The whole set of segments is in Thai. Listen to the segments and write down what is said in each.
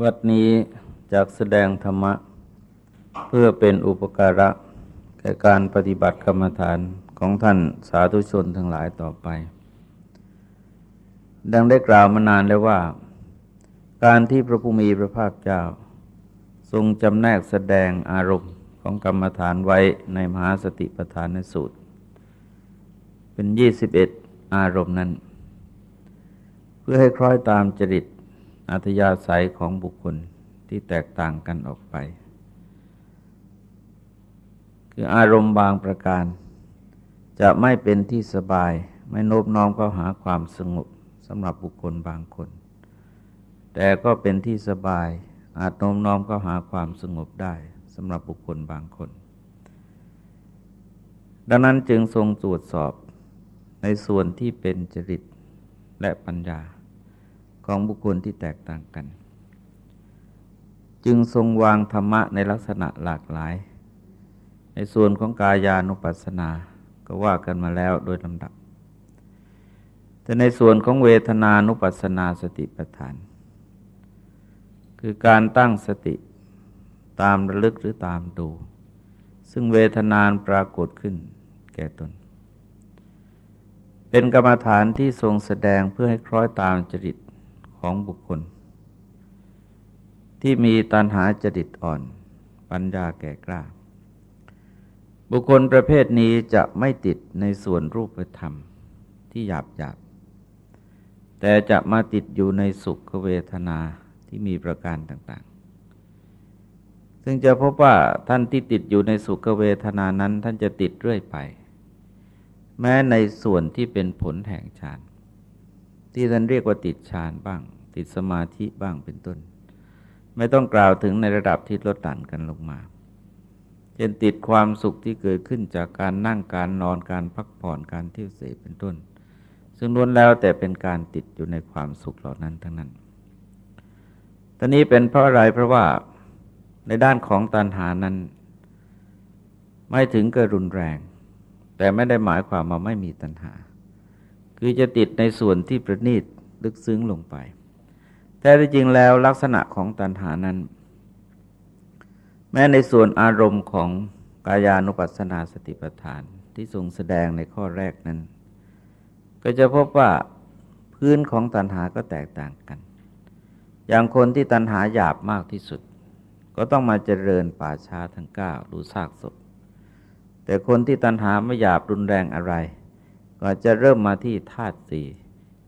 บัดนี้จากแสดงธรรมะ เพื่อเป็นอุปการะแก่การปฏิบัติกรรมฐานของท่านสาธุชนทั้งหลายต่อไป ดังได้กล่าวมานานแล้วว่า การที่พระผู้มีพระภาคเจ้า ทรงจำแนกแสดงอารมณ์ของกรรมฐานไว้ในมหาสติปัฏฐานสูตร เป็นยี่สิบเอ็ดอารมณ์นั้น เพื่อให้คล้อยตามจริต อัธยาศัยของบุคคลที่แตกต่างกันออกไป คืออารมณ์บางประการ จะไม่เป็นที่สบาย ไม่โน้มน้อมเข้าหาความสงบสำหรับบุคคลบางคน แต่ก็เป็นที่สบาย อาจโน้มน้อมเข้าหาความสงบได้สำหรับบุคคลบางคน ดังนั้นจึงทรงตรวจสอบในส่วนที่เป็นจริตและปัญญา ของบุคคลที่แตกต่างกัน จึงทรงวางธรรมะในลักษณะหลากหลาย ในส่วนของกายานุปัสสนาก็ว่ากันมาแล้วโดยลำดับ แต่ในส่วนของเวทนานุปัสสนาสติปัฏฐาน คือการตั้งสติตามระลึกหรือตามดู ซึ่งเวทนานปรากฏขึ้นแก่ตน เป็นกรรมฐานที่ทรงแสดงเพื่อให้คล้อยตามจริต ของบุคคล ที่มีตัณหาจดิตอ่อน ปัญญาแก่กล้า บุคคลประเภทนี้จะไม่ติดในส่วนรูปธรรมที่หยาบหยาบแต่จะมาติดอยู่ในสุขเวทนาที่มีประการต่างๆ ซึ่งจะพบว่าท่านที่ติดอยู่ในสุขเวทนานั้น ท่านจะติดเรื่อยไป แม้ในส่วนที่เป็นผลแห่งฌานที่ท่านเรียกว่าติดฌานบ้าง ติดสมาธิบ้างเป็นต้น ไม่ต้องกล่าวถึงในระดับที่ลดหลั่นกันลงมาเช่นติดความสุขที่เกิดขึ้นจากการนั่งการนอนการพักผ่อนการเที่ยวเสพเป็นต้น ซึ่งล้วนแล้วแต่เป็นการติดอยู่ในความสุขเหล่านั้นทั้งนั้นตอนนี้เป็นเพราะอะไรเพราะว่าในด้านของตัณหานั้น ไม่ถึงกับรุนแรง แต่ไม่ได้หมายความว่าไม่มีตัณหา คือจะติดในส่วนที่ประณีตลึกซึ้งลงไป แที่จริงแล้วลักษณะของตัณหานั้น แม้ในส่วนอารมณ์ของกายานุปัสสนาสติปัฏฐานที่ทรงแสดงในข้อแรกนั้น ก็จะพบว่าพื้นของตัณหาก็แตกต่างกัน อย่างคนที่ตัณหาหยาบมากที่สุด ก็ต้องมาเจริญป่าช้าทั้งเก้าดูซากศพ แต่คนที่ตัณหาไม่หยาบรุนแรงอะไร ก็จะเริ่มมาที่ธาตุสี่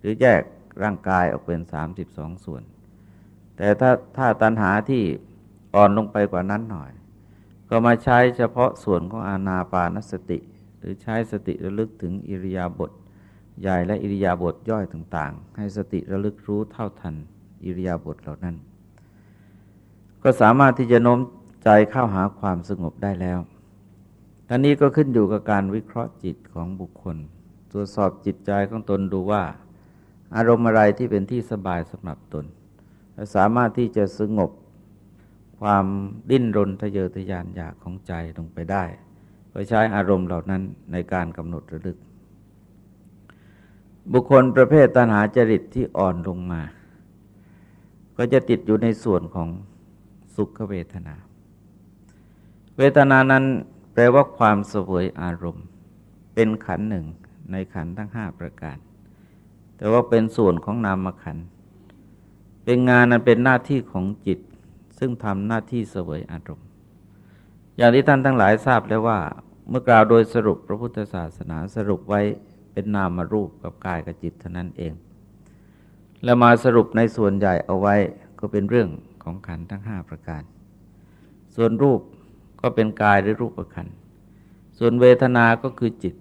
หรือแยก ร่างกายออกเป็นสามสิบสองส่วน แต่ถ้าถ้าตัณหาที่อ่อนลงไปกว่านั้นหน่อย ก็มาใช้เฉพาะส่วนของอาณาปานสติ หรือใช้สติระลึกถึงอิริยาบถใหญ่และอิริยาบถย่อยต่างๆ ให้สติระลึกรู้เท่าทันอิริยาบถเหล่านั้น ก็สามารถที่จะโน้มใจเข้าหาความสงบได้แล้วท่านี้ก็ขึ้นอยู่กับการวิเคราะห์จิตของบุคคล ตรวจสอบจิตใจของตนดูว่า อารมณ์อะไรที่เป็นที่สบายสำหรับตนสามารถที่จะสงบความดิ้นรนทะเยอทะยานอยากของใจลงไปได้ก็ใช้อารมณ์เหล่านั้นในการกำหนดระลึก บุคคลประเภทตัณหาจริตที่อ่อนลงมา ก็จะติดอยู่ในส่วนของสุขเวทนา เวทนานั้นแปลว่าความสวยอารมณ์ เป็นขันหนึ่งในขันทั้งห้าประการ แต่ว่าเป็นส่วนของนามขัน เป็นงานนั้นเป็นหน้าที่ของจิต ซึ่งทำหน้าที่เสวยอารมณ์ อย่างที่ท่านทั้งหลายทราบแล้วว่า เมื่อกล่าวโดยสรุปพระพุทธศาสนาสรุปไว้เป็นนามรูปกับกายกับจิตเท่านั้นเอง แล้วมาสรุปในส่วนใหญ่เอาไว้ก็เป็นเรื่องของขันทั้งห้าประการ ส่วนรูปก็เป็นกายหรือรูปประขัน ส่วนเวทนา ก็คือจิต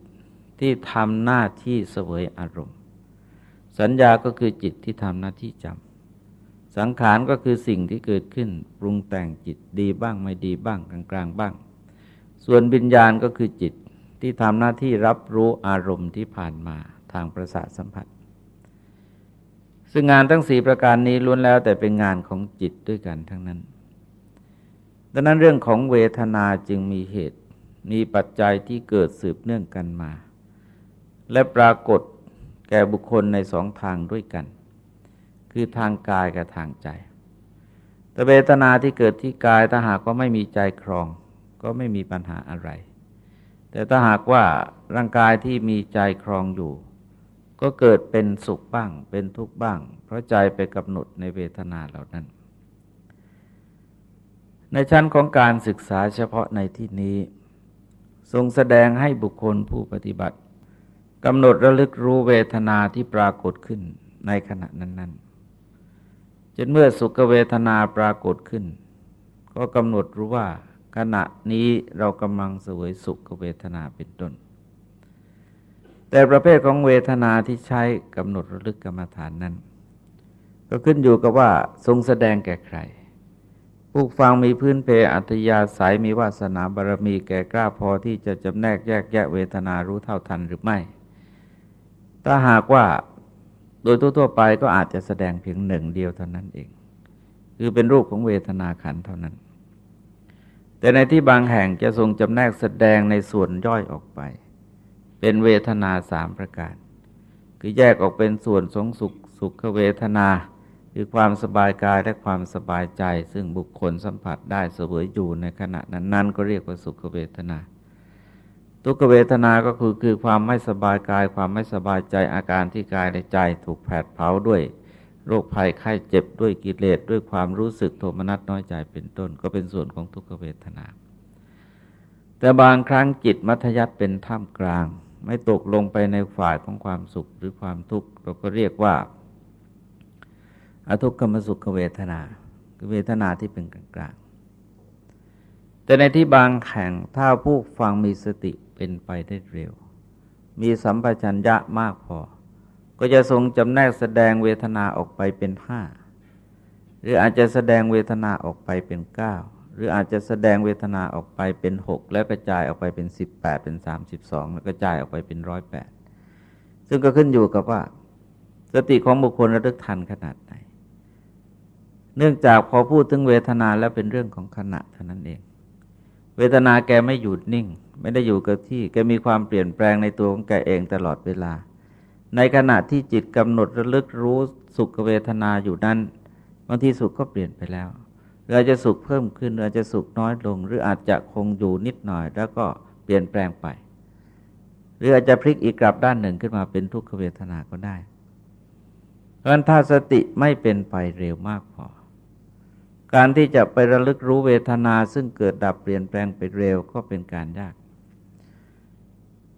ที่ทำหน้าที่เสวยอารมณ์ สัญญาก็คือจิตที่ทำหน้าที่จำสังขารก็คือสิ่งที่เกิดขึ้นปรุงแต่งจิตดีบ้างไม่ดีบ้างกลางกลางบ้าง ส่วนวิญญาณก็คือจิตที่ทำหน้าที่รับรู้อารมณ์ที่ผ่านมาทางประสาทสัมผัส ซึ่งงานทั้งสี่ประการนี้ล้วนแล้วแต่เป็นงานของจิตด้วยกันทั้งนั้น ดังนั้นเรื่องของเวทนาจึงมีเหตุ มีปัจจัยที่เกิดสืบเนื่องกันมา และปรากฏ แก่บุคคลในสองทางด้วยกัน คือทางกายกับทางใจ แต่เวทนาที่เกิดที่กายถ้าหากว่าไม่มีใจครอง ก็ไม่มีปัญหาอะไร แต่ถ้าหากว่าร่างกายที่มีใจครองอยู่ ก็เกิดเป็นสุขบ้าง เป็นทุกข์บ้าง เพราะใจไปกำหนดในเวทนาเหล่านั้น ในชั้นของการศึกษาเฉพาะในที่นี้ ทรงแสดงให้บุคคลผู้ปฏิบัติ กำหนดระลึกรู้เวทนาที่ปรากฏขึ้นในขณะนั้น ๆ จนเมื่อสุขเวทนาปรากฏขึ้น ก็กำหนดรู้ว่า ขณะนี้เรากำลังเสวยสุขเวทนาเป็นต้น แต่ประเภทของเวทนาที่ใช้กำหนดระลึกกรรมฐานนั้น ก็ขึ้นอยู่กับว่าทรงแสดงแก่ใครผู้ฟังมีพื้นเพอัตยาสายมีวาสนาบารมีแก่กล้าพอที่จะจำแนกแยกแยะเวทนารู้เท่าทันหรือไม่ ถ้าหากว่าโดยทั่วๆไปก็อาจจะแสดงเพียงหนึ่งเดียวเท่านั้นเอง คือเป็นรูปของเวทนาขันเท่านั้น แต่ในที่บางแห่งจะทรงจำแนกแสดงในส่วนย่อยออกไป เป็นเวทนาสามประการ คือแยกออกเป็นส่วนสงสุขสุขเวทนาคือความสบายกายและความสบายใจ ซึ่งบุคคลสัมผัสได้เสวยอยู่ในขณะนั้นๆก็เรียกว่าสุขเวทนา ทุกเวทนาก็คือคือความไม่สบายกาย ความไม่สบายใจอาการที่กายและใจถูกแผดเผาด้วย โรคภัยไข้เจ็บด้วยกิเลสด้วยความรู้สึกโทมนัสน้อยใจเป็นต้น ก็เป็นส่วนของทุกเวทนา แต่บางครั้งจิตมัธยัติเป็นท่ามกลาง ไม่ตกลงไปในฝ่ายของความสุขหรือความทุกข์เราก็เรียกว่าอทุกขมสุขเวทนาคือเวทนาที่เป็นกลางๆแต่ในที่บางแห่งถ้าผู้ฟังมีสติ เป็นไปได้เร็ว มีสัมปชัญญะมากพอ ก็จะทรงจำแนกแสดงเวทนาออกไปเป็นห้าหรืออาจจะแสดงเวทนาออกไปเป็นเก้าหรืออาจจะแสดงเวทนาออกไปเป็นหกแล้วกระจายออกไปเป็นสิบแปดเป็นสามสิบสองแล้วกระจายออกไปเป็นร้อยแปดซึ่งก็ขึ้นอยู่กับว่า สติของบุคคลระลึกทันขนาดไหน เนื่องจากพอพูดถึงเวทนาแล้วเป็นเรื่องของขณะเท่านั้นเอง เวทนาแกไม่หยุดนิ่ง ไม่ได้อยู่กับที่แกมีความเปลี่ยนแปลงในตัวของแกเองตลอดเวลา ในขณะที่จิตกำหนดระลึกรู้สุขเวทนาอยู่นั้นบางทีสุขก็เปลี่ยนไปแล้วหรืออาจะสุขเพิ่มขึ้นหรืออาจะสุขน้อยลง หรืออาจจะคงอยู่นิดหน่อย แล้วก็เปลี่ยนแปลงไป หรืออาจจะพลิกอีกกลับด้านหนึ่งขึ้นมาเป็นทุกขเวทนาก็ได้ เพราะฉะนั้นถ้าสติไม่เป็นไปเร็วมากพอ การที่จะไประลึกรู้เวทนาซึ่งเกิดดับเปลี่ยนแปลงไปเร็วก็เป็นการยาก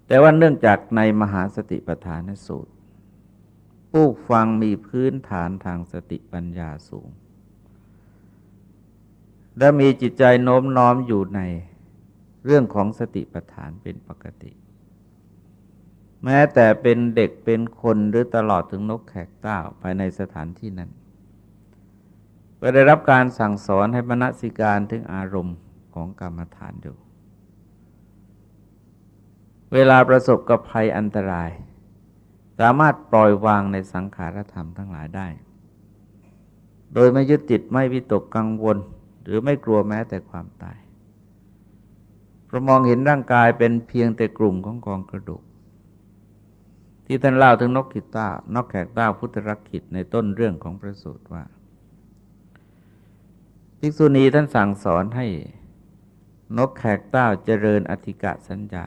แต่ว่าเนื่องจากในมหาสติปัฏฐานสูตร ผู้ฟังมีพื้นฐานทางสติปัญญาสูง และมีจิตใจโน้มน้อมอยู่ในเรื่องของสติปัฏฐานเป็นปกติ แม้แต่เป็นเด็กเป็นคนหรือตลอดถึงนกแขกเต้าภายในสถานที่นั้นก็ได้รับการสั่งสอนให้มณสิการถึงอารมณ์ของกรรมฐานอยู่ เวลาประสบกับภัยอันตราย สามารถปล่อยวางในสังขารธรรมทั้งหลายได้ โดยไม่ยึดติดไม่วิตกกังวล หรือไม่กลัวแม้แต่ความตายเพราะมองเห็นร่างกายเป็นเพียงแต่กลุ่มของกองกระดูก ที่ท่านเล่าถึงนกขิต้านกแขกต้าพุทธรักขิตในต้นเรื่องของพระสูตรว่าภิกษุณีท่านสั่งสอนให้นกแขกเต้าเจริญอธิกะสัญญา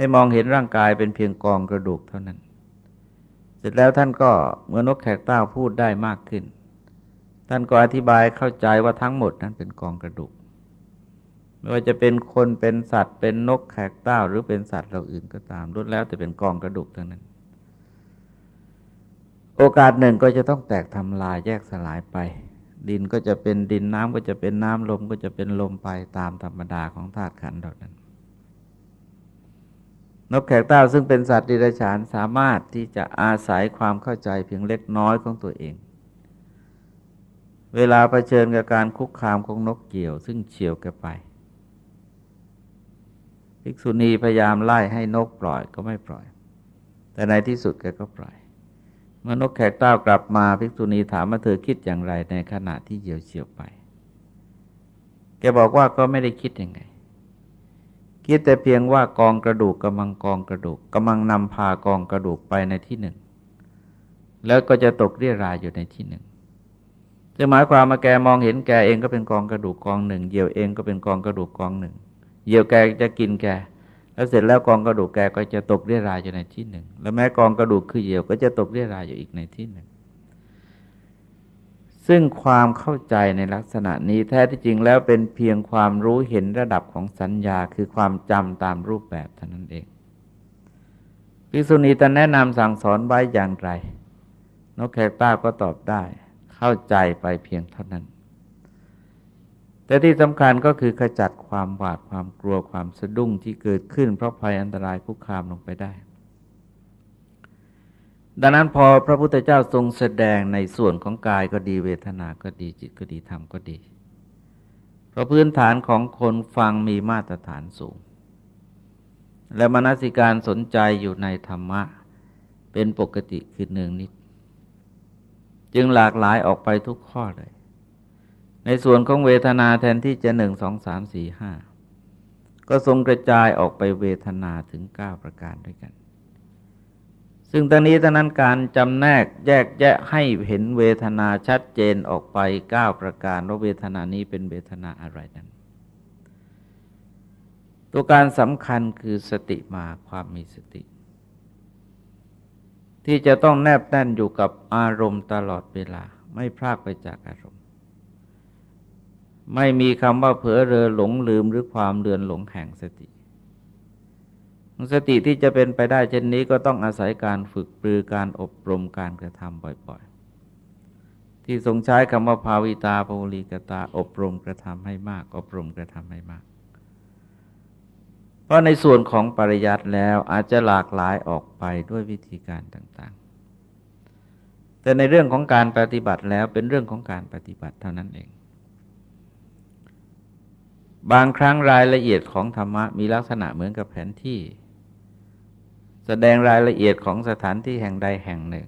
ให้มองเห็นร่างกายเป็นเพียงกองกระดูกเท่านั้น เสร็จแล้วท่านก็เมื่อนกแขกเต้าพูดได้มากขึ้น ท่านก็อธิบายเข้าใจว่าทั้งหมดนั้นเป็นกองกระดูก ไม่ว่าจะเป็นคนเป็นสัตว์ เป็นนกแขกเต้าหรือเป็นสัตว์เราอื่นก็ตามรุดแล้วแต่เป็นกองกระดูกทั้งนั้น โอกาสหนึ่งก็จะต้องแตกทำลายแยกสลายไป ดินก็จะเป็นดินน้ำก็จะเป็นน้ำลมก็จะเป็นลมไปตามธรรมดาของธาตุขันธ์เหล่านั้น นกแขกเต้าซึ่งเป็นสัตว์ดิรัจฉานสามารถที่จะอาศัยความเข้าใจเพียงเล็กน้อยของตัวเอง เวลาเผชิญกับการคุกคามของนกเกี่ยว ซึ่งเฉียวกันไป ภิกษุณีพยายามไล่ให้นกปล่อยก็ไม่ปล่อย แต่ในที่สุดแกก็ปล่อย เมื่อนกแขกเต้ากลับมาภิกษุณีถามว่าเธอคิดอย่างไรในขณะที่เหยี่ยวเฉียวไป แกบอกว่าก็ไม่ได้คิดยังไง คิดแต่เพียงว่ากองกระดูกกำลังกองกระดูกกำลังนำพากองกระดูกไปในที่หนึ่ง แล้วก็จะตกเรียรายอยู่ในที่หนึ่งจะหมายความมาแกมองเห็นแกเองก็เป็นกองกระดูกกองหนึ่งเหยี่ยวเองก็เป็นกองกระดูกกองหนึ่งเหยี่ยวแกจะกินแก แล้วเสร็จแล้วกองกระดูกแกก็จะตกเรียรายอยู่ในที่หนึ่ง แล้วแม้กองกระดูกคือเหยี่ยวก็จะตกเรียรายอยู่อีกในที่หนึ่ง ซึ่งความเข้าใจในลักษณะนี้แท้ที่จริงแล้วเป็นเพียงความรู้เห็นระดับของสัญญาคือความจำตามรูปแบบเท่านั้นเองภิกษุณีจะแนะนำสั่งสอนไว้อย่างไร นกแขกต้าก็ตอบได้ เข้าใจไปเพียงเท่านั้น แต่ที่สำคัญก็คือขจัดความหวาดความกลัวความสะดุ้งที่เกิดขึ้นเพราะภัยอันตรายคุกคามลงไปได้ ดังนั้นพอพระพุทธเจ้าทรงแสดงในส่วนของกายก็ดีเวทนาก็ดีจิตก็ดีธรรมก็ดี เพราะพื้นฐานของคนฟังมีมาตรฐานสูง และมนสิการสนใจอยู่ในธรรมะ เป็นปกติคือเนืองนิด จึงหลากหลายออกไปทุกข้อเลย ในส่วนของเวทนาแทนที่จะหนึ่งสองสามสี่ห้าก็ทรงกระจายออกไปเวทนาถึงเก้าประการด้วยกัน ซึ่งตอนนี้ตอนนั้นการจำแนกแยกแยะให้เห็นเวทนาชัดเจนออกไปเก้าประการว่าเวทนานี้เป็นเวทนาอะไรนั้น ตัวการสำคัญคือสติมาความมีสติ ที่จะต้องแนบแน่นอยู่กับอารมณ์ตลอดเวลาไม่พลากไปจากอารมณ์ ไม่มีคำว่าเผลอเรอหลงลืมหรือความเลือนหลงแห่งสติ สติที่จะเป็นไปได้เช่นนี้ก็ต้องอาศัยการฝึกปรือการอบรมการกระทำบ่อยๆ ที่ทรงใช้คำว่าภาวิตาภาวลีกตาอบรมกระทำให้มาก อบรมกระทำให้มาก เพราะในส่วนของปริยัติแล้วอาจจะหลากหลายออกไปด้วยวิธีการต่างๆ แต่ในเรื่องของการปฏิบัติแล้วเป็นเรื่องของการปฏิบัติเท่านั้นเองบางครั้งรายละเอียดของธรรมะมีลักษณะเหมือนกับแผนที่ แสดงรายละเอียดของสถานที่แห่งใดแห่งหนึ่ง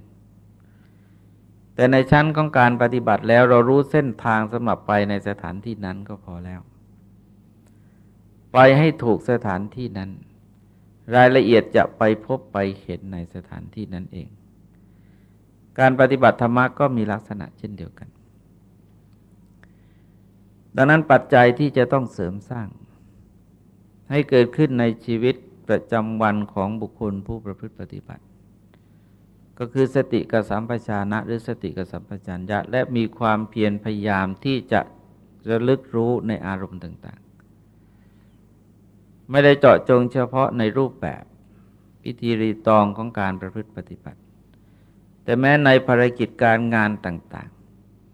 แต่ในชั้นของการปฏิบัติแล้วเรารู้เส้นทางสำหรับไปในสถานที่นั้นก็พอแล้ว ไปให้ถูกสถานที่นั้น รายละเอียดจะไปพบไปเห็นในสถานที่นั้นเอง การปฏิบัติธรรมะก็มีลักษณะเช่นเดียวกัน ดังนั้นปัจจัยที่จะต้องเสริมสร้าง ให้เกิดขึ้นในชีวิต ประจำวันของบุคคลผู้ประพฤติปฏิบัติ ก็คือสติกสัมปชานะหรือสติกสัมปชัญญะและมีความเพียรพยายามที่จะระลึกรู้ในอารมณ์ต่าง ๆ ไม่ได้เจาะจงเฉพาะในรูปแบบพิธีรีตองของการประพฤติปฏิบัติ แต่แม้ในภารกิจการงานต่าง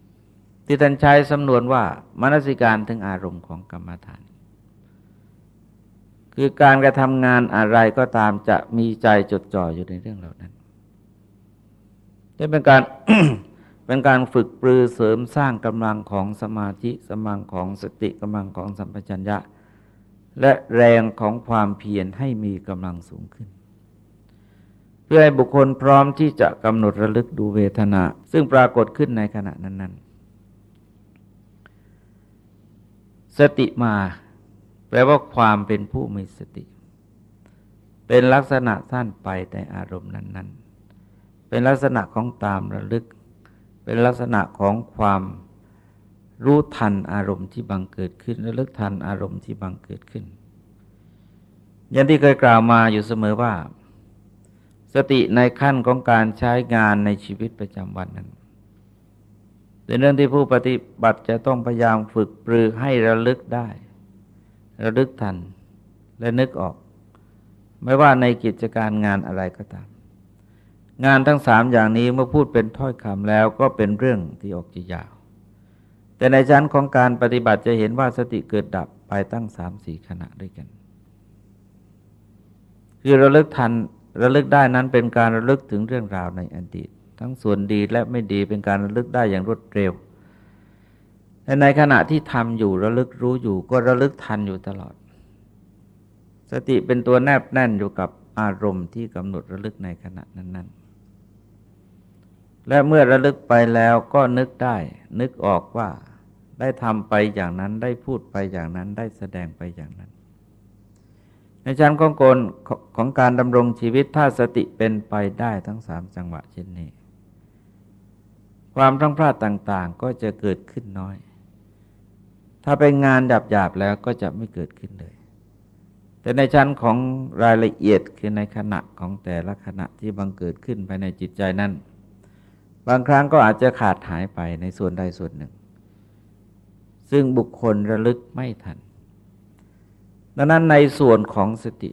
ๆ ที่ท่านใช้สำนวนว่ามนสิการถึงอารมณ์ของกรรมฐาน คือการกระทำงานอะไรก็ตามจะมีใจจดจ่ออยู่ในเรื่องเหล่านั้นจะเป็นการ เป็นการฝึกปรือเสริมสร้างกำลังของสมาธิกำลังของสติกำลังของสัมปชัญญะ และแรงของความเพียรให้มีกำลังสูงขึ้น เพื่อให้บุคคลพร้อมที่จะกำหนดระลึกดูเวทนา ซึ่งปรากฏขึ้นในขณะนั้น ๆ สติมา แปลว่าความเป็นผู้มีสติ เป็นลักษณะสั้นไปในอารมณ์นั้น ๆ เป็นลักษณะของตามระลึก เป็นลักษณะของความรู้ทันอารมณ์ที่บังเกิดขึ้นและลึกทันอารมณ์ที่บังเกิดขึ้น อย่างที่เคยกล่าวมาอยู่เสมอว่า สติในขั้นของการใช้งานในชีวิตประจำวันนั้นเป็นเรื่องที่ผู้ปฏิบัติจะต้องพยายามฝึกปรือให้ระลึกได้ ระลึกทันและนึกออก ไม่ว่าในกิจการงานอะไรก็ตาม งานทั้งสามอย่างนี้เมื่อพูดเป็นถ้อยคำแล้วก็เป็นเรื่องที่ออกจะยาว แต่ในชั้นของการปฏิบัติจะเห็นว่าสติเกิดดับไปตั้งสามสี่ขณะด้วยกัน คือระลึกทันระลึกได้นั้นเป็นการระลึกถึงเรื่องราวในอดีต ทั้งส่วนดีและไม่ดีเป็นการระลึกได้อย่างรวดเร็ว ในขณะที่ทำอยู่ระลึกรู้อยู่ก็ระลึกทันอยู่ตลอด สติเป็นตัวแนบแน่นอยู่กับอารมณ์ที่กำหนดระลึกในขณะนั้น ๆ และเมื่อระลึกไปแล้วก็นึกได้ นึกออกว่าได้ทำไปอย่างนั้นได้พูดไปอย่างนั้นได้แสดงไปอย่างนั้น ในชั้นของกลของการดำรงชีวิตถ้าสติเป็นไปได้ทั้งสามจังหวะเช่นนี้คความทั้งพลาดต่าง ๆ ก็จะเกิดขึ้นน้อย ถ้าเป็นงานหยาบๆแล้วก็จะไม่เกิดขึ้นเลย แต่ในชั้นของรายละเอียดคือในขณะของแต่ละขณะที่บังเกิดขึ้นภายในจิตใจนั้น บางครั้งก็อาจจะขาดหายไปในส่วนใดส่วนหนึ่ง ซึ่งบุคคลระลึกไม่ทัน ดังนั้นในส่วนของสติ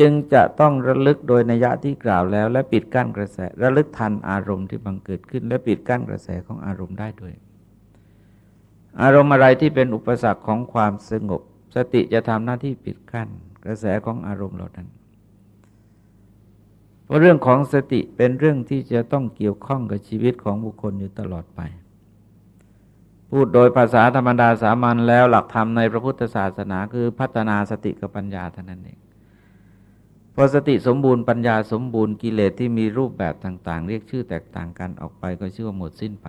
จึงจะต้องระลึกโดยนัยะที่กล่าวแล้ว และปิดกั้นกระแสระลึกทันอารมณ์ที่บังเกิดขึ้น และปิดกั้นกระแสของอารมณ์ได้ด้วย อารมณ์อะไรที่เป็นอุปสรรคของความสงบ สติจะทำหน้าที่ปิดกั้น กระแสของอารมณ์เหล่านั้น เพราะเรื่องของสติเป็นเรื่องที่จะต้องเกี่ยวข้องกับชีวิตของบุคคลอยู่ตลอดไป พูดโดยภาษาธรรมดาสามัญแล้วหลักธรรมในพระพุทธศาสนาคือพัฒนาสติกับปัญญาเท่านั้นเองพอสติสมบูรณ์ปัญญาสมบูรณ์กิเลสที่มีรูปแบบต่าง ๆ เรียกชื่อแตกต่างกันออกไปก็ชื่อว่าหมดสิ้นไป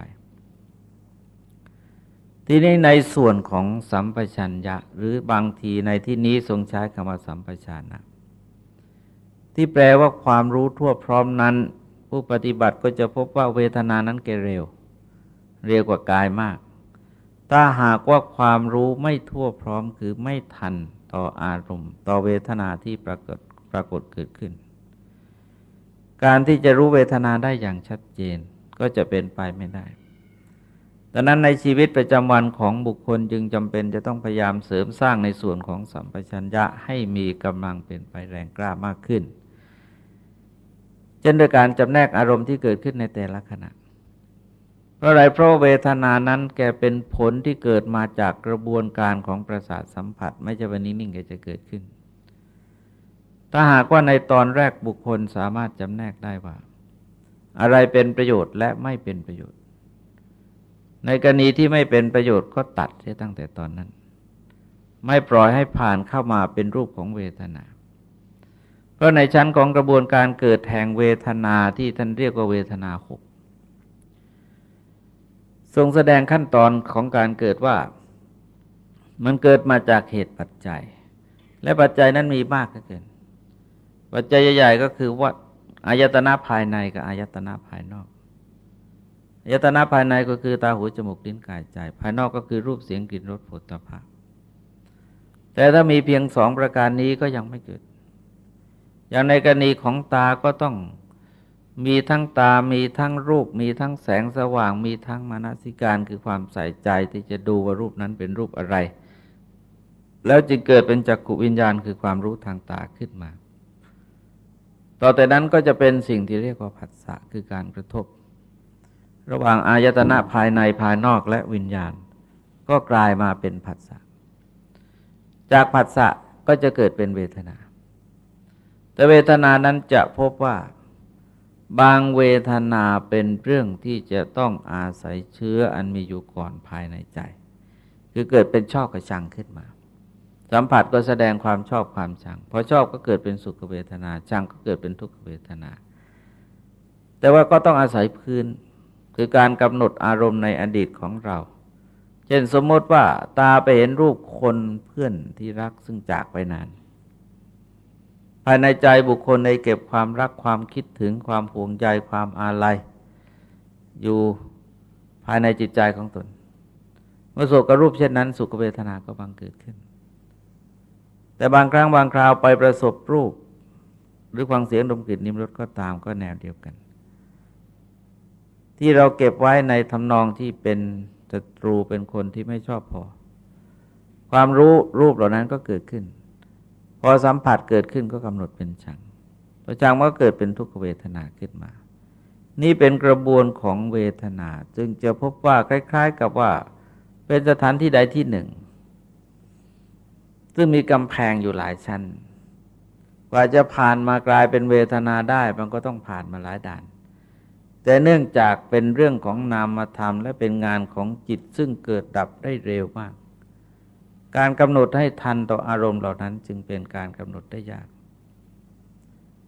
ทีนี้ในส่วนของสัมปชัญญะ หรือบางทีในที่นี้ทรงใช้คำว่าสัมปชัญญะที่แปลว่าความรู้ทั่วพร้อมนั้น ผู้ปฏิบัติก็จะพบว่าเวทนานั้นเกเร็ว เร็วกว่ากายมาก ถ้าหากว่าความรู้ไม่ทั่วพร้อมคือไม่ทันต่ออารมณ์ ต่อเวทนาที่ปรากฏปรากฏเกิดขึ้น การที่จะรู้เวทนาได้อย่างชัดเจนก็จะเป็นไปไม่ได้ ดังนั้นในชีวิตประจำวันของบุคคลจึงจำเป็นจะต้องพยายามเสริมสร้างในส่วนของสัมปชัญญะให้มีกำลังเป็นไปแรงกล้ามากขึ้น เช่นโดยการจำแนกอารมณ์ที่เกิดขึ้นในแต่ละขณะ เพราะอะไรเพราะเวทนานั้นแกเป็นผลที่เกิดมาจากกระบวนการของประสาทสัมผัส ไม่ใช่วันนี้นิ่งแกจะเกิดขึ้น ถ้าหากว่าในตอนแรกบุคคลสามารถจำแนกได้ว่า อะไรเป็นประโยชน์และไม่เป็นประโยชน์ ในกรณีที่ไม่เป็นประโยชน์ก็ตัดเสียตั้งแต่ตอนนั้น ไม่ปล่อยให้ผ่านเข้ามาเป็นรูปของเวทนา เพราะในชั้นของกระบวนการเกิดแห่งเวทนาที่ท่านเรียกว่าเวทนาหกทรงแสดงขั้นตอนของการเกิดว่า มันเกิดมาจากเหตุปัจจัย และปัจจัยนั้นมีมากเกิน ปัจจัยใหญ่ ๆ ก็คือว่าอายตนะภายในกับอายตนะภายนอก ยตนะภายในก็คือตาหูจมูกลิ้นกายใจ ภายนอกก็คือรูปเสียงกลิ่นรสผลิตภัณแต่ถ้ามีเพียงสองประการนี้ก็ยังไม่เกิด อย่างในกรณีของตาก็ต้องมีทั้งตา มีทั้งรูป มีทั้งแสงสว่าง มีทั้งมานสิการคือความใส่ใจที่จะดูว่ารูปนั้นเป็นรูปอะไร แล้วจึงเกิดเป็นจักขุวิญญาณคือความรู้ทางตาขึ้นมา ต่อแต่นั้นก็จะเป็นสิ่งที่เรียกว่าผัสสะคือการกระทบ ระหว่างอายตนะภายในภายนอกและวิญญาณ ก็กลายมาเป็นผัสสะจากผัสสะก็จะเกิดเป็นเวทนา แต่เวทนานั้นจะพบว่าบางเวทนาเป็นเรื่องที่จะต้องอาศัยเชื้ออันมีอยู่ก่อนภายในใจ คือเกิดเป็นชอบกระชังขึ้นมา สัมผัสก็แสดงความชอบความชังพอชอบก็เกิดเป็นสุขเวทนาชังก็เกิดเป็นทุกขเวทนา แต่ว่าก็ต้องอาศัยพื้น คือการกำหนดอารมณ์ในอดีตของเรา เช่นสมมติว่าตาไปเห็นรูปคนเพื่อนที่รักซึ่งจากไปนาน ภายในใจบุคคลในเก็บความรักความคิดถึงความห่วงใยความอาลัย อยู่ภายในจิตใจของตน เมื่อโศกรูปเช่นนั้น สุขเวทนาก็บังเกิดขึ้น แต่บางครั้งบางคราวไปประสบรูป หรือฟังเสียงดมกลิ่นนิมรสก็ตามก็แนวเดียวกัน ที่เราเก็บไว้ในทำนองที่เป็นศัตรูเป็นคนที่ไม่ชอบพอ ความรู้รูปเหล่านั้นก็เกิดขึ้น พอสัมผัสเกิดขึ้นก็กำหนดเป็นชังพอชังก็เกิดเป็นทุกขเวทนาขึ้นมา นี่เป็นกระบวนของเวทนา จึงจะพบว่าคล้าย ๆ กับว่า เป็นสถานที่ใดที่หนึ่ง ซึ่งมีกำแพงอยู่หลายชั้น กว่าจะผ่านมากลายเป็นเวทนาได้ มันก็ต้องผ่านมาหลายด่าน แต่เนื่องจากเป็นเรื่องของนามธรรม และเป็นงานของจิตซึ่งเกิดดับได้เร็วมาก การกำหนดให้ทันต่ออารมณ์เหล่านั้นจึงเป็นการกำหนดได้ยาก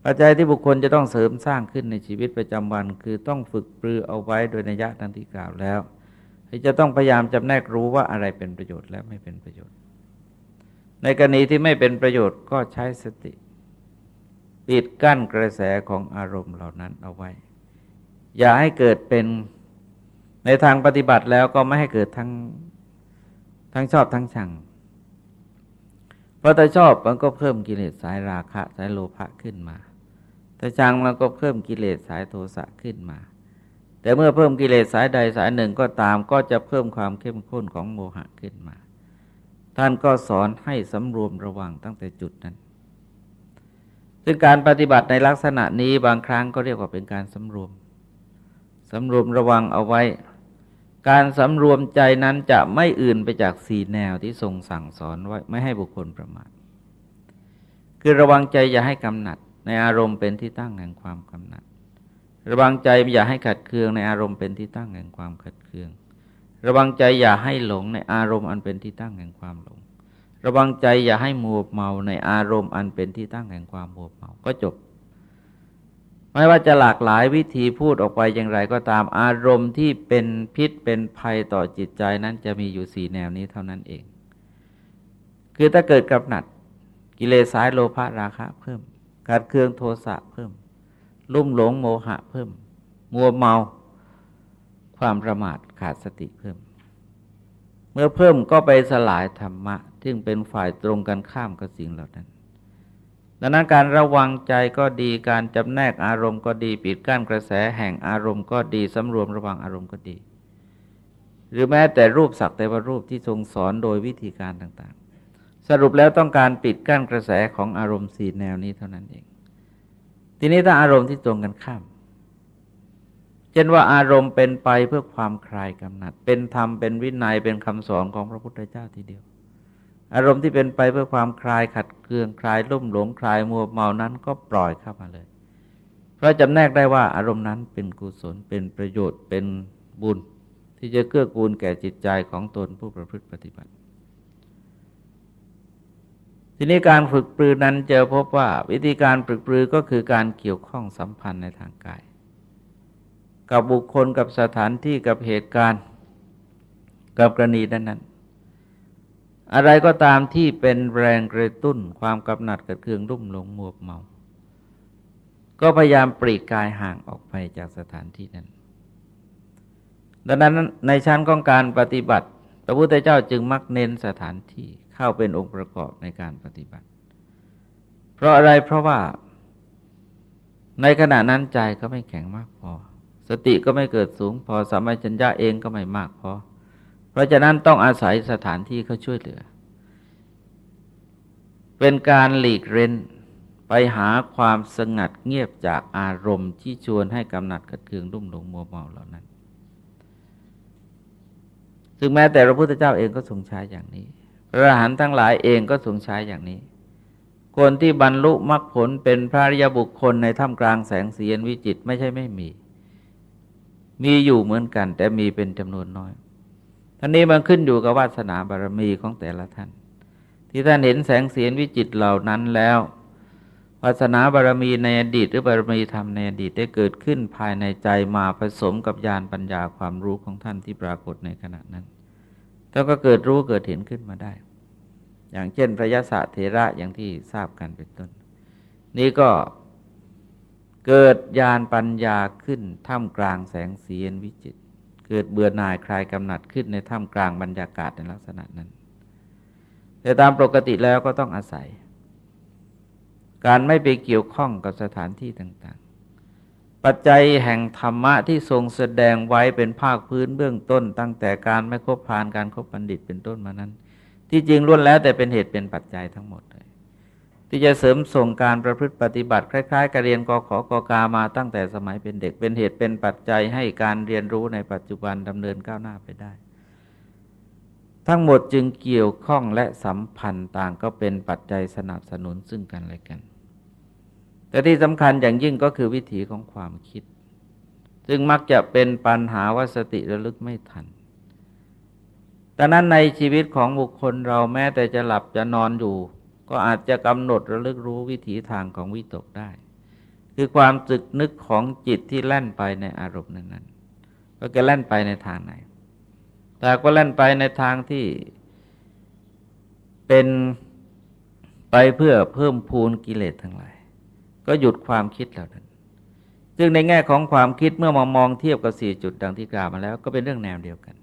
ปัจจัยที่บุคคลจะต้องเสริมสร้างขึ้นในชีวิตประจำวัน คือต้องฝึกปรือเอาไว้โดยนัยะดังที่กล่าวแล้วที่จะต้องพยายามจำแนกรู้ว่าอะไรเป็นประโยชน์และไม่เป็นประโยชน์ ในกรณีที่ไม่เป็นประโยชน์ก็ใช้สติ ปิดกั้นกระแสของอารมณ์เหล่านั้นเอาไว้ อย่าให้เกิดเป็นในทางปฏิบัติแล้วก็ไม่ให้เกิดทั้งทั้งชอบทั้งชัง เพราะถ้าชอบมันก็เพิ่มกิเลสสายราคะสายโลภะขึ้นมา ถ้าชังมันก็เพิ่มกิเลสสายโทสะขึ้นมา แต่เมื่อเพิ่มกิเลสสายใดสายหนึ่งก็ตามก็จะเพิ่มความเข้มข้นของโมหะขึ้นมา ท่านก็สอนให้สำรวมระวังตั้งแต่จุดนั้น ซึ่งการปฏิบัติในลักษณะนี้บางครั้งก็เรียกว่าเป็นการสำรวม สำรวมระวังเอาไว้ การสำรวมใจนั้นจะไม่อื่นไปจากสีแนวที่ทรงสั่งสอนไว้ไม่ให้บุคคลประมาทคือระวังใจอย่าให้กำหนัด ในอารมณ์เป็นที่ตั้งแห่งความกำหนัด ระวังใจอย่าให้ขัดเคืองในอารมณ์เป็นที่ตั้งแห่งความขัดเคือง ระวังใจอย่าให้หลงในอารมณ์อันเป็นที่ตั้งแห่งความหลง ระวังใจอย่าให้มัวเมาในอารมณ์อันเป็นที่ตั้งแห่งความมัวเมาก็จบ ไม่ว่าจะหลากหลายวิธีพูดออกไปอย่างไรก็ตามอารมณ์ที่เป็นพิษเป็นภัยต่อจิตใจนั้นจะมีอยู่สี่แนวนี้เท่านั้นเอง คือถ้าเกิดกับหนัดกิเลสสายโลภะราคะเพิ่มการเครื่องโทสะเพิ่ม ลุ่มหลงโมหะเพิ่ม มัวเมา ความประมาทขาดสติเพิ่ม เมื่อเพิ่มก็ไปสลายธรรมะ ซึ่งเป็นฝ่ายตรงกันข้ามกับสิ่งเหล่านั้น ดังนั้นการระวังใจก็ดีการจำแนกอารมณ์ก็ดีปิดกั้นกระแสแห่งอารมณ์ก็ดีสำรวมระวังอารมณ์ก็ดี หรือแม้แต่รูปสักแต่ว่ารูปที่ทรงสอนโดยวิธีการต่างๆ สรุปแล้วต้องการปิดกั้นกระแสของอารมณ์สี่แนวนี้เท่านั้นเอง ทีนี้ถ้าอารมณ์ที่ตรงกันข้ามเช่นว่าอารมณ์เป็นไปเพื่อความคลายกำหนัด เป็นธรรมเป็นวินัยเป็นคำสอนของพระพุทธเจ้าทีเดียว อารมณ์ที่เป็นไปเพื่อความคลายขัดเคืองคลายลุ่มหลงคลายมัวเมานั้นก็ปล่อยเข้ามาเลย เพราะจำแนกได้ว่าอารมณ์นั้นเป็นกุศลเป็นประโยชน์เป็นบุญ ที่จะเกื้อกูลแก่จิตใจของตนผู้ประพฤติปฏิบัติ ทีนี้การฝึกปรือนั้นเจอพบว่าวิธีการฝึกปรือก็คือการเกี่ยวข้องสัมพันธ์ในทางกาย กับบุคคลกับสถานที่กับเหตุการณ์ กับกรณีนั้น อะไรก็ตามที่เป็นแรงกระตุ้นความกำหนัดกับเครื่องรุ่มหลงมัวเมา ก็พยายามปลีกกายห่างออกไปจากสถานที่นั้น ดังนั้นในชั้นของการปฏิบัติ พระพุทธเจ้าจึงมักเน้นสถานที่เข้าเป็นองค์ประกอบในการปฏิบัติ เพราะอะไรเพราะว่า ในขณะนั้นใจก็ไม่แข็งมากพอ สติก็ไม่เกิดสูงพอสมัยชัญญาเองก็ไม่มากพอ เพราะฉะนั้นต้องอาศัยสถานที่เขาช่วยเหลือ เป็นการหลีกเร้นไปหาความสงัดเงียบจากอารมณ์ที่ชวนให้กำหนัดกัดเคืองรุ่มหลงมัวเมาเหล่านั้น ซึ่งแม้แต่พระพุทธเจ้าเองก็ทรงใช้อย่างนี้ พระอรหันต์ทั้งหลายเองก็ทรงใช้อย่างนี้ คนที่บรรลุมรรคผลเป็นพระริยบุคคลในถ้ำกลางแสงเสียนวิจิตไม่ใช่ไม่มี มีอยู่เหมือนกัน แต่มีเป็นจำนวนน้อย ท่านี้มันขึ้นอยู่กับวาสนาบารมีของแต่ละท่าน ที่ท่านเห็นแสงเสียงวิจิตเหล่านั้นแล้ววาสนาบารมีในอดีต หรือบารมีธรรมในอดีตได้เกิดขึ้นภายในใจมาผสมกับญาณปัญญาความรู้ของท่านที่ปรากฏในขณะนั้นแล้วก็เกิดรู้เกิดเห็นขึ้นมาได้ อย่างเช่นพระยศเถระอย่างที่ทราบกันเป็นต้น นี้ก็เกิดญาณปัญญาขึ้นท่ามกลางแสงเสียงวิจิต เกิดเบื่อหน่ายคลายกำหนัดขึ้นในท่ามกลางบรรยากาศในลักษณะนั้น แต่ตามปกติแล้วก็ต้องอาศัย การไม่ไปเกี่ยวข้องกับสถานที่ต่างๆ ปัจจัยแห่งธรรมะที่ทรงแสดงไว้เป็นภาคพื้นเบื้องต้น ตั้งแต่การไม่คบพานการครบบัณฑิตเป็นต้นมานั้น ที่จริงล้วนแล้วแต่เป็นเหตุเป็นปัจจัยทั้งหมด ที่จะเสริมส่งการประพฤติปฏิบัติคล้ายๆกับเรียนกขอกกามาตั้งแต่สมัยเป็นเด็กเป็นเหตุเป็นปัจจัยให้การเรียนรู้ในปัจจุบันดำเนินก้าวหน้าไปได้ ทั้งหมดจึงเกี่ยวข้องและสัมพันธ์ต่างก็เป็นปัจจัยสนับสนุนซึ่งกันและกัน แต่ที่สำคัญอย่างยิ่งก็คือวิถีของความคิด ซึ่งมักจะเป็นปัญหาวสติระลึกไม่ทันดังนั้นในชีวิตของบุคคลเราแม้แต่จะหลับจะนอนอยู่ ก็อาจจะกำหนดระลึกรู้วิถีทางของวิตกได้ คือความจึกนึกของจิตที่แล่นไปในอารมณ์นั้นๆก็จะแล่นไปในทางไหน แต่ก็แล่นไปในทางที่เป็นไปเพื่อเพิ่มพูนกิเลสทั้งหลาย ก็หยุดความคิดเหล่านั้น ซึ่งในแง่ของความคิดเมื่อมองมองเทียบกับสี่จุดดังที่กล่าวมาแล้ว ก็เป็นเรื่องแนวเดียวกัน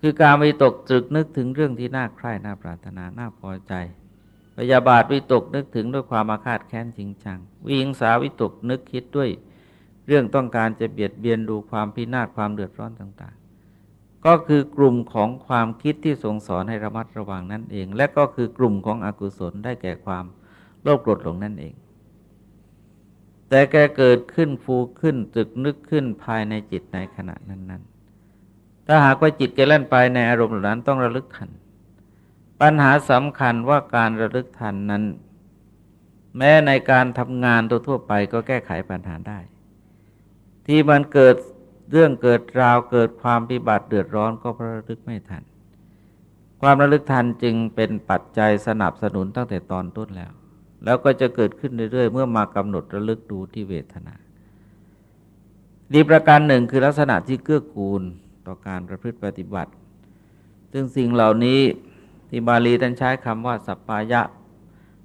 คือการวิตกตรึกนึกถึงเรื่องที่น่าใคร่น่าปรารถนาน่าพอใจพยาบาทวิตกนึกถึงด้วยความอาฆาตแค้นจริงจังวิหิงสาวิตกนึกคิดด้วย เรื่องต้องการจะเบียดเบียนดูความพินาศความเดือดร้อนต่าง ๆ ก็คือกลุ่มของความคิดที่ทรงสอนให้ระมัดระวังนั่นเอง และก็คือกลุ่มของอกุศลได้แก่ความโลภโกรธหลงนั่นเอง แต่แกเกิดขึ้นฟูขึ้นตึกนึกขึ้นภายในจิตในขณะนั้นๆ ถ้าหากว่าจิตแกเล่นไปในอารมณ์เหล่านั้นต้องระลึกทัน ปัญหาสำคัญว่าการระลึกทันนั้น แม้ในการทำงานตัวทั่วไปก็แก้ไขปัญหาได้ ที่มันเกิดเรื่องเกิดราวเกิดความปิบัติเดือดร้อนก็เพราะระลึกไม่ทัน ความระลึกทันจึงเป็นปัจจัยสนับสนุนตั้งแต่ตอนต้นแล้ว แล้วก็จะเกิดขึ้นเรื่อยๆ เมื่อมากำหนดระลึกดูที่เวทนา ดีประการหนึ่งคือลักษณะที่เกื้อกูล ต่อการประพฤติปฏิบัติ ซึ่งสิ่งเหล่านี้ที่บาลีท่านใช้คำว่าสัปปายะ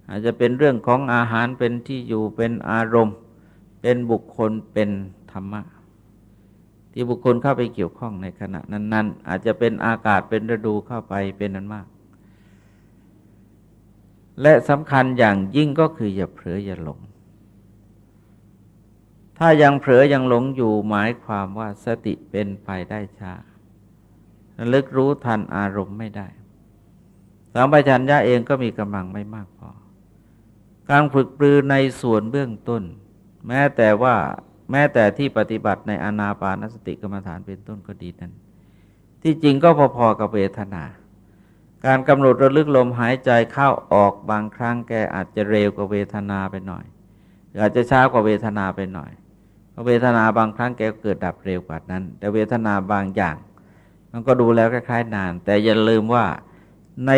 อาจจะเป็นเรื่องของอาหารเป็นที่อยู่เป็นอารมณ์ เป็นบุคคลเป็นธรรมะ ที่บุคคลเข้าไปเกี่ยวข้องในขณะนั้น ๆ อาจจะเป็นอากาศเป็นฤดูเข้าไปเป็นนั้นมาก และสำคัญอย่างยิ่งก็คืออย่าเผลออย่าหลง ถ้ายังเผลอยังหลงอยู่หมายความว่าสติเป็นไปได้ช้าระลึกรู้ทันอารมณ์ไม่ได้สัมปชัญญะเองก็มีกำลังไม่มากพอ การฝึกปรือในส่วนเบื้องต้น แม้แต่ว่าแม้แต่ที่ปฏิบัติในอนาปานสติกรรมฐานเป็นต้นก็ดีนั้น ที่จริงก็พอๆกับเวทนา การกำหนดระลึกลมหายใจเข้าออกบางครั้งแกอาจจะเร็วกว่าเวทนาไปหน่อยอาจจะช้ากว่าเวทนาไปหน่อย เวทนาบางครั้งแกเกิดดับเร็วกว่านั้น แต่เวทนาบางอย่าง มันก็ดูแล้วคล้ายๆนาน แต่อย่าลืมว่าใน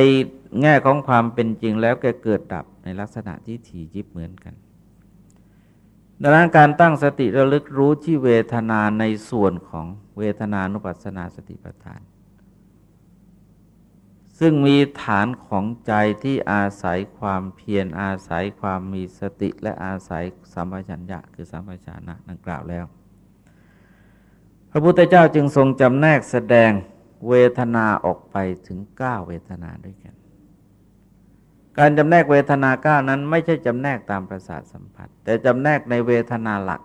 แง่ของความเป็นจริงแล้วแกเกิดดับในลักษณะที่ถี่ยิบเหมือนกัน ดังนั้นการตั้งสติระลึกรู้ที่เวทนาในส่วนของเวทนานุปัสสนาสติปัฏฐาน ซึ่งมีฐานของใจที่อาศัยความเพียรอาศัยความมีสติและอาศัยสัมปชัญญะคือสัมปชานะดังกล่าวแล้ว พระพุทธเจ้าจึงทรงจำแนกแสดงเวทนาออกไปถึงเก้าเวทนาด้วยกัน การจำแนกเวทนาเก้านั้นไม่ใช่จำแนกตามประสาทสัมผัส แต่จำแนกในเวทนาหลัก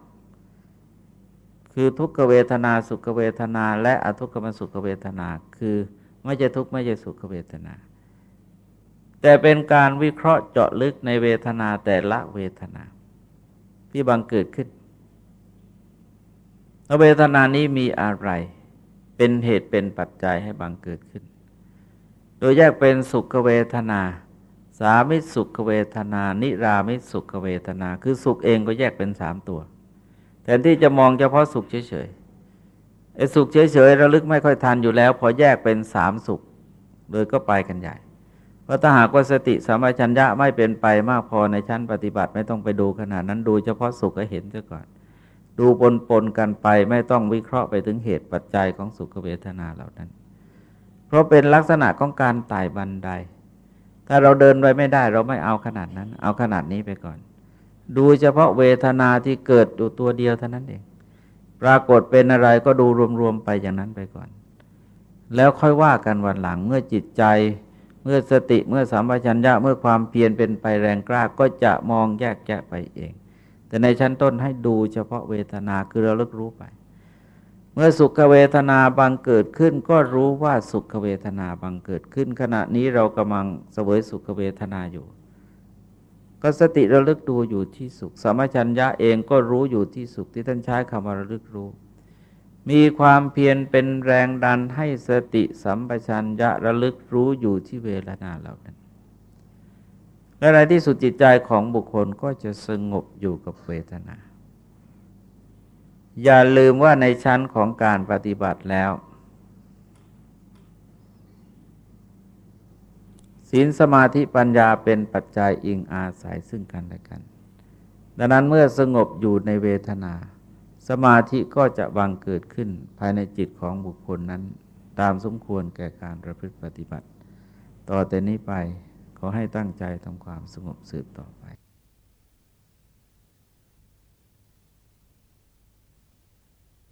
คือทุกขเวทนาสุขเวทนา และอทุกขมสุขเวทนาคือ ไม่ใช่ทุกข์ไม่ใช่สุขเวทนา แต่เป็นการวิเคราะห์เจาะลึกในเวทนาแต่ละเวทนา ที่บังเกิดขึ้นเวทนานี้มีอะไร เป็นเหตุเป็นปัจจัยให้บังเกิดขึ้น โดยแยกเป็นสุขเวทนา สามิสุขเวทนา นิรามิสุขเวทนา คือสุขเองก็แยกเป็นสามตัวแทนที่จะมองเฉพาะสุขเฉย ไอ้สุขเฉยๆระลึกไม่ค่อยทันอยู่แล้ว พอแยกเป็นสามสุขเลยก็ไปกันใหญ่เพราะถ้าหากว่าสติสัมปชัญญะไม่เป็นไปมากพอในชั้นปฏิบัติไม่ต้องไปดูขนาดนั้นดูเฉพาะสุขก็เห็นซะก่อน ดูปนปนกันไปไม่ต้องวิเคราะห์ไปถึงเหตุปัจจัยของสุขเวทนาเหล่านั้น เพราะเป็นลักษณะของการไต่บันได ถ้าเราเดินไปไม่ได้เราไม่เอาขนาดนั้น เอาขนาดนี้ไปก่อน ดูเฉพาะเวทนาที่เกิดอยู่ตัวเดียวเท่านั้นเอง ปรากฏเป็นอะไรก็ดูรวมๆไปอย่างนั้นไปก่อน แล้วค่อยว่ากันวันหลังเมื่อจิตใจ เมื่อสติเมื่อสัมปชัญญะเมื่อความเพียรเป็นไปแรงกล้าก็จะมองแยกแยะไปเอง แต่ในชั้นต้นให้ดูเฉพาะเวทนาคือเราเลิกรู้ไป เมื่อสุขเวทนาบังเกิดขึ้น ก็รู้ว่าสุขเวทนาบังเกิดขึ้น ขณะนี้เรากำลังเสวยสุขเวทนาอยู่ ก็สติระลึกดูอยู่ที่สุข สมัชัญญะเองก็รู้อยู่ที่สุขที่ท่านใช้คำว่าระลึกรู้ มีความเพียรเป็นแรงดันให้สติสัมปชัญญะระลึกรู้อยู่ที่เวทนาเหล่านั้น และในที่สุดจิตใจของบุคคลก็จะสงบอยู่กับเวทนา อย่าลืมว่าในชั้นของการปฏิบัติแล้ว ศีลสมาธิปัญญาเป็นปัจจัยอิงอาศัยซึ่งกันและกัน ดังนั้นเมื่อสงบอยู่ในเวทนา สมาธิก็จะบังเกิดขึ้นภายในจิตของบุคคลนั้น ตามสมควรแก่การประพฤติปฏิบัติ ต่อแต่นี้ไปขอให้ตั้งใจทำความสงบสืบต่อไป